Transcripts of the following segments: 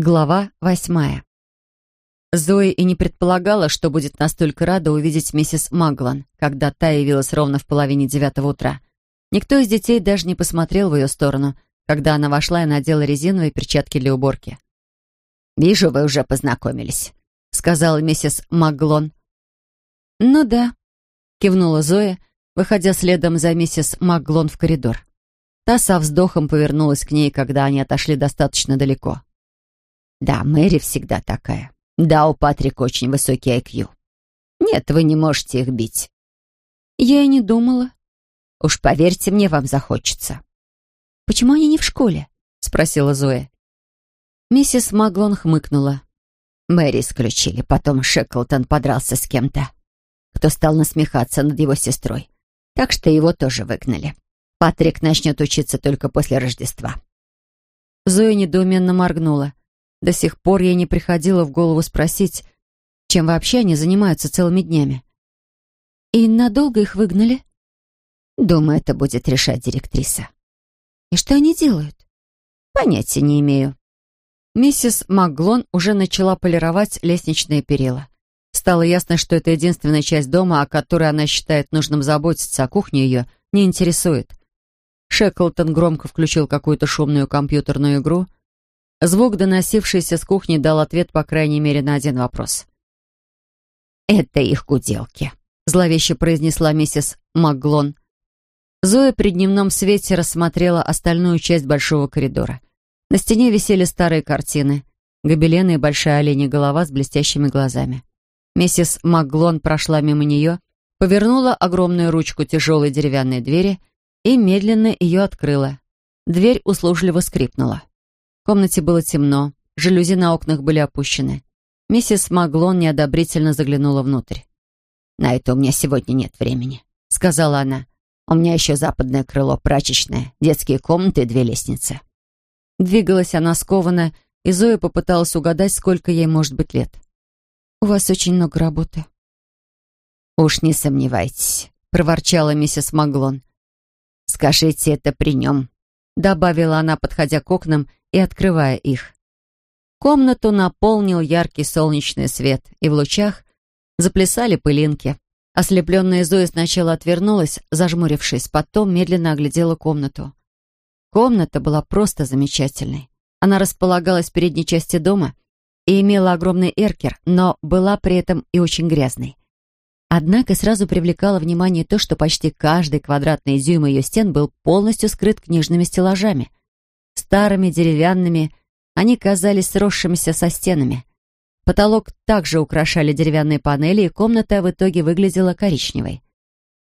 Глава восьмая. Зои и не предполагала, что будет настолько рада увидеть миссис Маглан, когда та явилась ровно в половине девятого утра. Никто из детей даже не посмотрел в ее сторону, когда она вошла и надела резиновые перчатки для уборки. «Вижу, вы уже познакомились», — сказала миссис Маглон. «Ну да», — кивнула Зоя, выходя следом за миссис Маглон в коридор. Та со вздохом повернулась к ней, когда они отошли достаточно далеко. Да, Мэри всегда такая. Да, у Патрика очень высокий IQ. Нет, вы не можете их бить. Я и не думала. Уж поверьте мне, вам захочется. Почему они не в школе? Спросила Зоя. Миссис Маглон хмыкнула. Мэри исключили, потом Шеклтон подрался с кем-то, кто стал насмехаться над его сестрой. Так что его тоже выгнали. Патрик начнет учиться только после Рождества. Зоя недоуменно моргнула. До сих пор ей не приходило в голову спросить, чем вообще они занимаются целыми днями. «И надолго их выгнали?» «Думаю, это будет решать директриса». «И что они делают?» «Понятия не имею». Миссис Маглон уже начала полировать лестничные перила. Стало ясно, что это единственная часть дома, о которой она считает нужным заботиться, а кухня ее не интересует. Шеклтон громко включил какую-то шумную компьютерную игру — Звук, доносившийся с кухни, дал ответ, по крайней мере, на один вопрос. «Это их куделки», — зловеще произнесла миссис Макглон. Зоя при дневном свете рассмотрела остальную часть большого коридора. На стене висели старые картины, гобелены и большая оленья голова с блестящими глазами. Миссис Макглон прошла мимо нее, повернула огромную ручку тяжелой деревянной двери и медленно ее открыла. Дверь услужливо скрипнула. Комнате было темно, жалюзи на окнах были опущены. Миссис Маглон неодобрительно заглянула внутрь. «На это у меня сегодня нет времени», — сказала она. «У меня еще западное крыло, прачечное, детские комнаты и две лестницы». Двигалась она скованно, и Зоя попыталась угадать, сколько ей может быть лет. «У вас очень много работы». «Уж не сомневайтесь», — проворчала миссис Маглон. «Скажите это при нем», — добавила она, подходя к окнам и открывая их. Комнату наполнил яркий солнечный свет, и в лучах заплясали пылинки. Ослепленная Зоя сначала отвернулась, зажмурившись, потом медленно оглядела комнату. Комната была просто замечательной. Она располагалась в передней части дома и имела огромный эркер, но была при этом и очень грязной. Однако сразу привлекало внимание то, что почти каждый квадратный дюйм ее стен был полностью скрыт книжными стеллажами. Старыми, деревянными, они казались сросшимися со стенами. Потолок также украшали деревянные панели, и комната в итоге выглядела коричневой.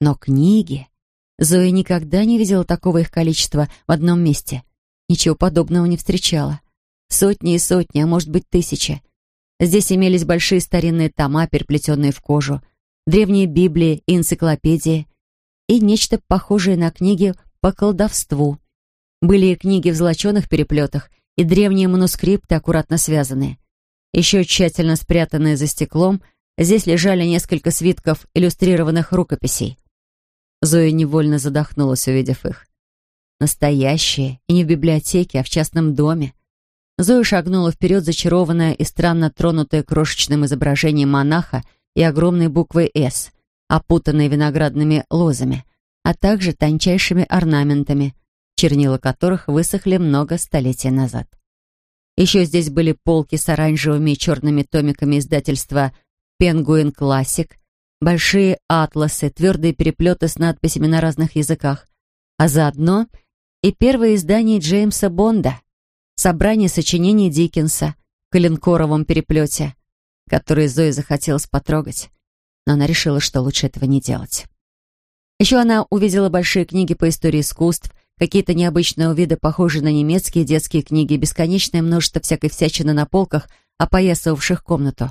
Но книги... Зоя никогда не видела такого их количества в одном месте. Ничего подобного не встречала. Сотни и сотни, а может быть тысячи. Здесь имелись большие старинные тома, переплетенные в кожу, древние Библии и энциклопедии, и нечто похожее на книги по колдовству — были и книги в золоченых переплетах, и древние манускрипты, аккуратно связанные. Еще тщательно спрятанные за стеклом, здесь лежали несколько свитков иллюстрированных рукописей. Зоя невольно задохнулась, увидев их. Настоящие, и не в библиотеке, а в частном доме. Зоя шагнула вперед, зачарованная и странно тронутая крошечным изображением монаха и огромной буквой «С», опутанной виноградными лозами, а также тончайшими орнаментами, чернила которых высохли много столетий назад. Еще здесь были полки с оранжевыми и черными томиками издательства «Пенгуин Классик», большие атласы, твердые переплеты с надписями на разных языках, а заодно и первое издание Джеймса Бонда, собрание сочинений Диккенса в коленкоровом переплете, которое Зоe захотелось потрогать, но она решила, что лучше этого не делать. Еще она увидела большие книги по истории искусств, какие-то необычного вида, похожие на немецкие детские книги, бесконечное множество всякой всячины на полках, опоясывавших комнату.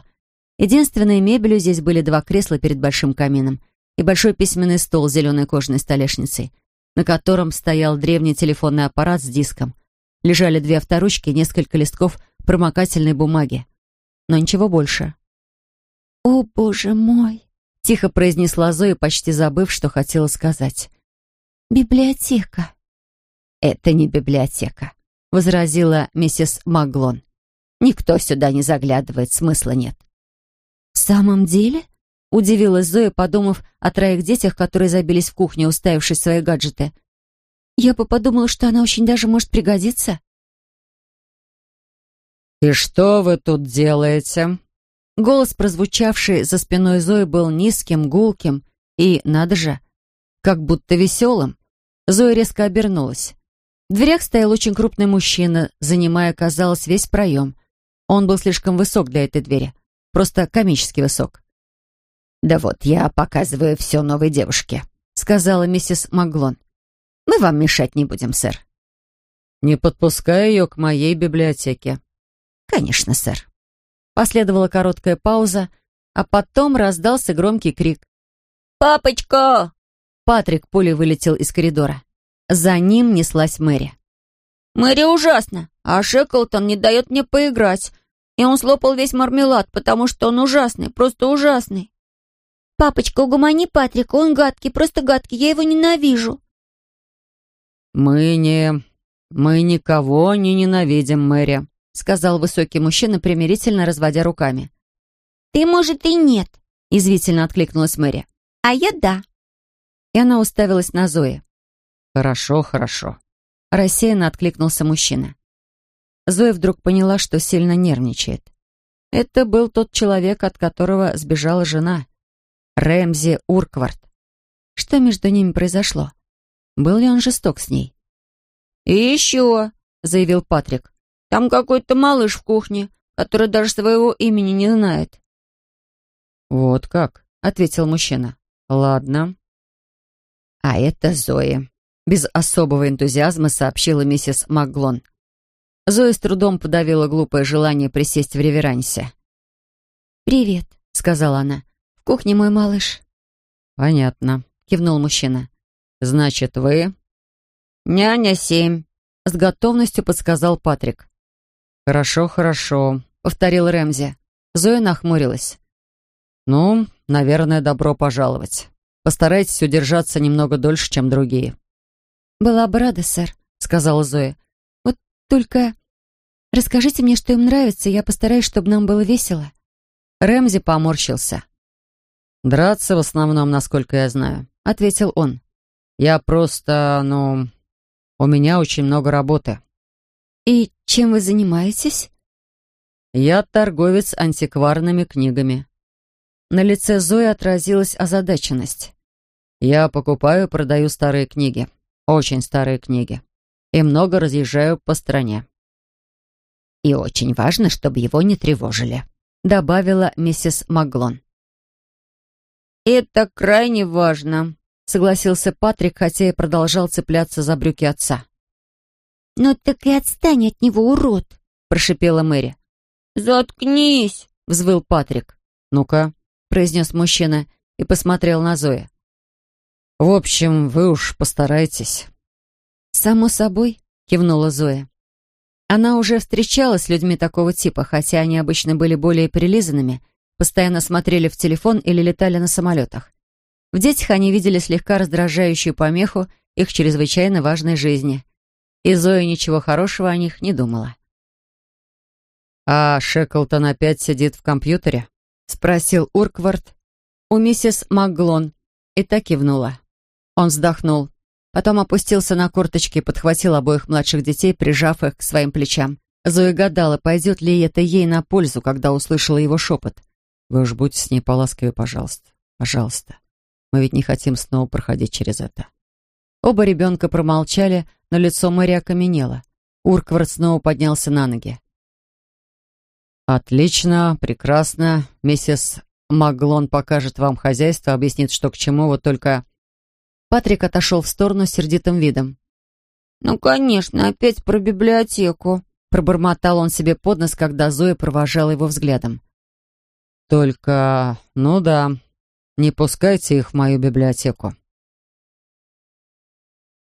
Единственной мебелью здесь были два кресла перед большим камином и большой письменный стол с зеленой кожаной столешницей, на котором стоял древний телефонный аппарат с диском. Лежали две авторучки и несколько листков промокательной бумаги. Но ничего больше. «О, боже мой!» — тихо произнесла Зоя, почти забыв, что хотела сказать. «Библиотека!» «Это не библиотека», — возразила миссис Маглон. Никто сюда не заглядывает, смысла нет». «В самом деле?» — удивилась Зоя, подумав о троих детях, которые забились в кухне, уставившись в свои гаджеты. «Я бы подумала, что она очень даже может пригодиться». «И что вы тут делаете?» Голос, прозвучавший за спиной Зои, был низким, гулким и, надо же, как будто веселым. Зоя резко обернулась. В дверях стоял очень крупный мужчина, занимая, казалось, весь проем. Он был слишком высок для этой двери. Просто комически высок. «Да вот, я показываю все новой девушке», — сказала миссис Маглон. «Мы вам мешать не будем, сэр». «Не подпускай ее к моей библиотеке». «Конечно, сэр». Последовала короткая пауза, а потом раздался громкий крик. «Папочка!» Патрик пулей вылетел из коридора. За ним неслась Мэри. «Мэри ужасно, а Шеклтон не дает мне поиграть. И он слопал весь мармелад, потому что он ужасный, просто ужасный. Папочка, угомони Патрика, он гадкий, просто гадкий, я его ненавижу. «Мы не... мы никого не ненавидим, Мэри», сказал высокий мужчина, примирительно разводя руками. «Ты, может, и нет», извительно откликнулась Мэри. «А я да». И она уставилась на Зои. «Хорошо, хорошо», рассеянно откликнулся мужчина. Зоя вдруг поняла, что сильно нервничает. Это был тот человек, от которого сбежала жена. Рэмзи Урквард. Что между ними произошло? Был ли он жесток с ней? «И еще», — заявил Патрик, — «там какой-то малыш в кухне, который даже своего имени не знает». «Вот как», — ответил мужчина. «Ладно». «А это Зоя», — без особого энтузиазма сообщила миссис Маглон. Зоя с трудом подавила глупое желание присесть в реверансе. «Привет», — сказала она. «В кухне мой малыш». «Понятно», — кивнул мужчина. «Значит, вы...» «Няня семь», — с готовностью подсказал Патрик. «Хорошо, хорошо», — повторил Рэмзи. Зоя нахмурилась. «Ну, наверное, добро пожаловать. Постарайтесь удержаться немного дольше, чем другие». «Была бы рада, сэр», — сказала Зоя. «Вот только расскажите мне, что им нравится, и я постараюсь, чтобы нам было весело». Рэмзи поморщился. «Драться в основном, насколько я знаю», — ответил он. «Я просто, ну, у меня очень много работы». «И чем вы занимаетесь?» «Я торговец антикварными книгами». На лице Зои отразилась озадаченность. «Я покупаю и продаю старые книги. Очень старые книги. И много разъезжаю по стране». «И очень важно, чтобы его не тревожили», — добавила миссис Маглон. «Это крайне важно», — согласился Патрик, хотя и продолжал цепляться за брюки отца. «Ну так и отстань от него, урод!» — прошипела Мэри. «Заткнись!» — взвыл Патрик. «Ну-ка», — произнес мужчина и посмотрел на Зоя. «В общем, вы уж постарайтесь». «Само собой», — кивнула Зоя. Она уже встречалась с людьми такого типа, хотя они обычно были более прилизанными, постоянно смотрели в телефон или летали на самолетах. В детях они видели слегка раздражающую помеху их чрезвычайно важной жизни. И Зоя ничего хорошего о них не думала. «А Шеклтон опять сидит в компьютере?» — спросил Урквард у миссис Макглон и так кивнула. Он вздохнул. Потом опустился на корточки и подхватил обоих младших детей, прижав их к своим плечам. Зоя гадала, пойдет ли это ей на пользу, когда услышала его шепот. «Вы уж будьте с ней поласковее, пожалуйста. Пожалуйста. Мы ведь не хотим снова проходить через это». Оба ребенка промолчали, но лицо Мэри окаменело. Урквард снова поднялся на ноги. «Отлично, прекрасно. Миссис Маглон покажет вам хозяйство, объяснит, что к чему, вот только...» Патрик отошел в сторону с сердитым видом. «Ну, конечно, опять про библиотеку», — пробормотал он себе под нос, когда Зоя провожала его взглядом. «Только, ну да, не пускайте их в мою библиотеку».